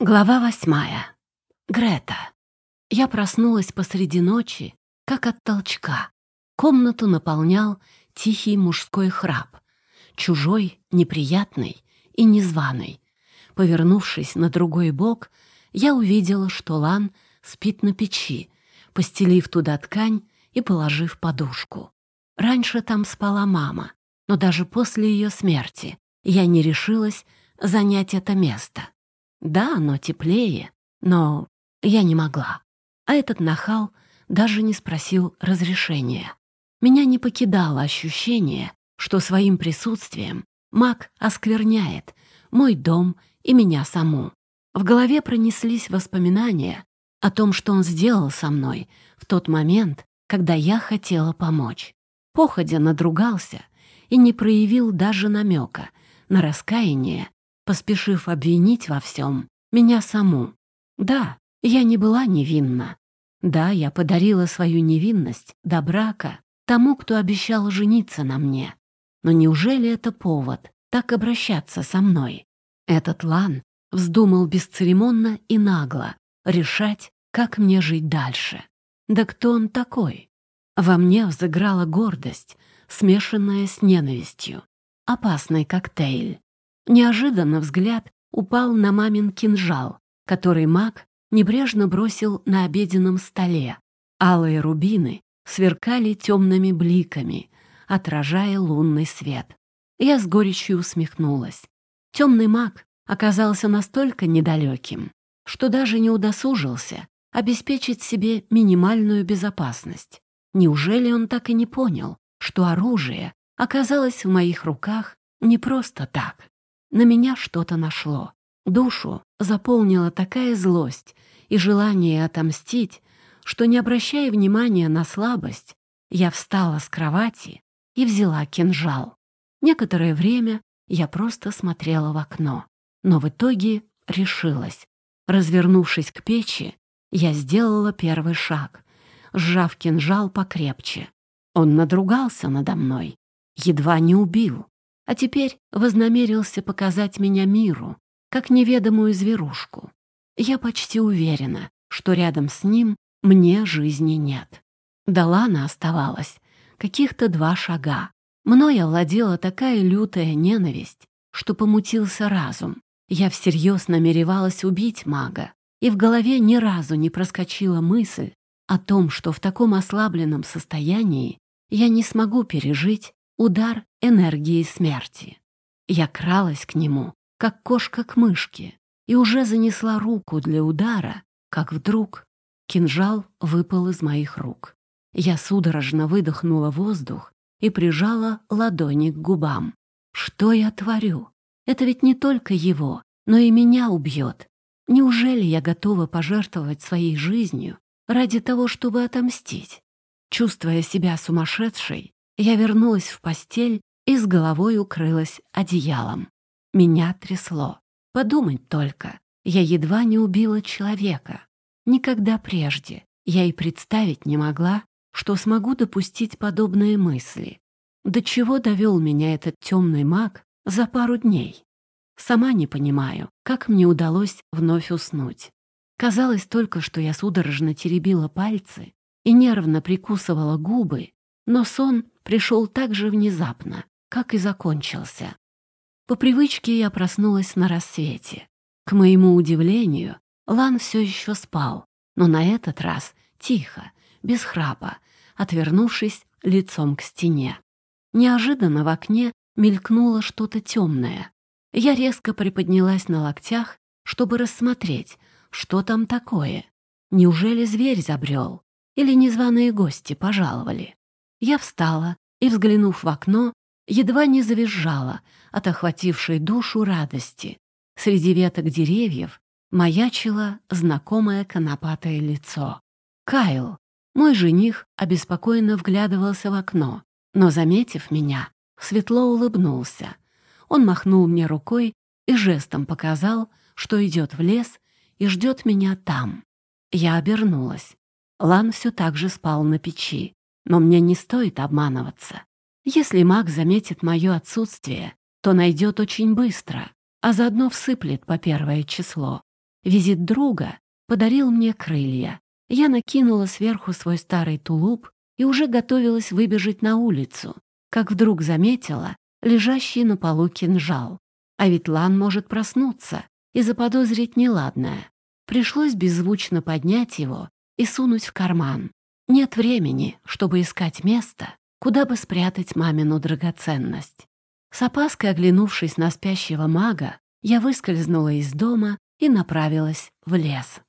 Глава восьмая. Грета. Я проснулась посреди ночи, как от толчка. Комнату наполнял тихий мужской храп. Чужой, неприятный и незваный. Повернувшись на другой бок, я увидела, что Лан спит на печи, постелив туда ткань и положив подушку. Раньше там спала мама, но даже после ее смерти я не решилась занять это место. Да, оно теплее, но я не могла. А этот нахал даже не спросил разрешения. Меня не покидало ощущение, что своим присутствием маг оскверняет мой дом и меня саму. В голове пронеслись воспоминания о том, что он сделал со мной в тот момент, когда я хотела помочь. Походя надругался и не проявил даже намека на раскаяние поспешив обвинить во всем меня саму. Да, я не была невинна. Да, я подарила свою невинность до брака тому, кто обещал жениться на мне. Но неужели это повод так обращаться со мной? Этот Лан вздумал бесцеремонно и нагло решать, как мне жить дальше. Да кто он такой? Во мне взыграла гордость, смешанная с ненавистью. Опасный коктейль. Неожиданно взгляд упал на мамин кинжал, который маг небрежно бросил на обеденном столе. Алые рубины сверкали темными бликами, отражая лунный свет. Я с горечью усмехнулась. Темный маг оказался настолько недалеким, что даже не удосужился обеспечить себе минимальную безопасность. Неужели он так и не понял, что оружие оказалось в моих руках не просто так? На меня что-то нашло. Душу заполнила такая злость и желание отомстить, что, не обращая внимания на слабость, я встала с кровати и взяла кинжал. Некоторое время я просто смотрела в окно, но в итоге решилась. Развернувшись к печи, я сделала первый шаг, сжав кинжал покрепче. Он надругался надо мной, едва не убил а теперь вознамерился показать меня миру, как неведомую зверушку. Я почти уверена, что рядом с ним мне жизни нет. До Лана оставалось каких-то два шага. Мною овладела такая лютая ненависть, что помутился разум. Я всерьез намеревалась убить мага, и в голове ни разу не проскочила мысль о том, что в таком ослабленном состоянии я не смогу пережить удар энергии смерти. Я кралась к нему, как кошка к мышке, и уже занесла руку для удара, как вдруг кинжал выпал из моих рук. Я судорожно выдохнула воздух и прижала ладони к губам. Что я творю? Это ведь не только его, но и меня убьет. Неужели я готова пожертвовать своей жизнью ради того, чтобы отомстить? Чувствуя себя сумасшедшей, я вернулась в постель и с головой укрылась одеялом. Меня трясло. Подумать только, я едва не убила человека. Никогда прежде я и представить не могла, что смогу допустить подобные мысли. До чего довел меня этот темный маг за пару дней? Сама не понимаю, как мне удалось вновь уснуть. Казалось только, что я судорожно теребила пальцы и нервно прикусывала губы, но сон пришел так же внезапно, как и закончился. По привычке я проснулась на рассвете. К моему удивлению, Лан все еще спал, но на этот раз тихо, без храпа, отвернувшись лицом к стене. Неожиданно в окне мелькнуло что-то темное. Я резко приподнялась на локтях, чтобы рассмотреть, что там такое. Неужели зверь забрел? Или незваные гости пожаловали? Я встала и, взглянув в окно, едва не завизжала от охватившей душу радости. Среди веток деревьев маячило знакомое конопатое лицо. Кайл, мой жених, обеспокоенно вглядывался в окно, но, заметив меня, светло улыбнулся. Он махнул мне рукой и жестом показал, что идет в лес и ждет меня там. Я обернулась. Лан все так же спал на печи. Но мне не стоит обманываться. Если маг заметит мое отсутствие, то найдет очень быстро, а заодно всыплет по первое число. Визит друга подарил мне крылья. Я накинула сверху свой старый тулуп и уже готовилась выбежать на улицу, как вдруг заметила лежащий на полу кинжал. А ведь Лан может проснуться и заподозрить неладное. Пришлось беззвучно поднять его и сунуть в карман. Нет времени, чтобы искать место, куда бы спрятать мамину драгоценность. С опаской оглянувшись на спящего мага, я выскользнула из дома и направилась в лес.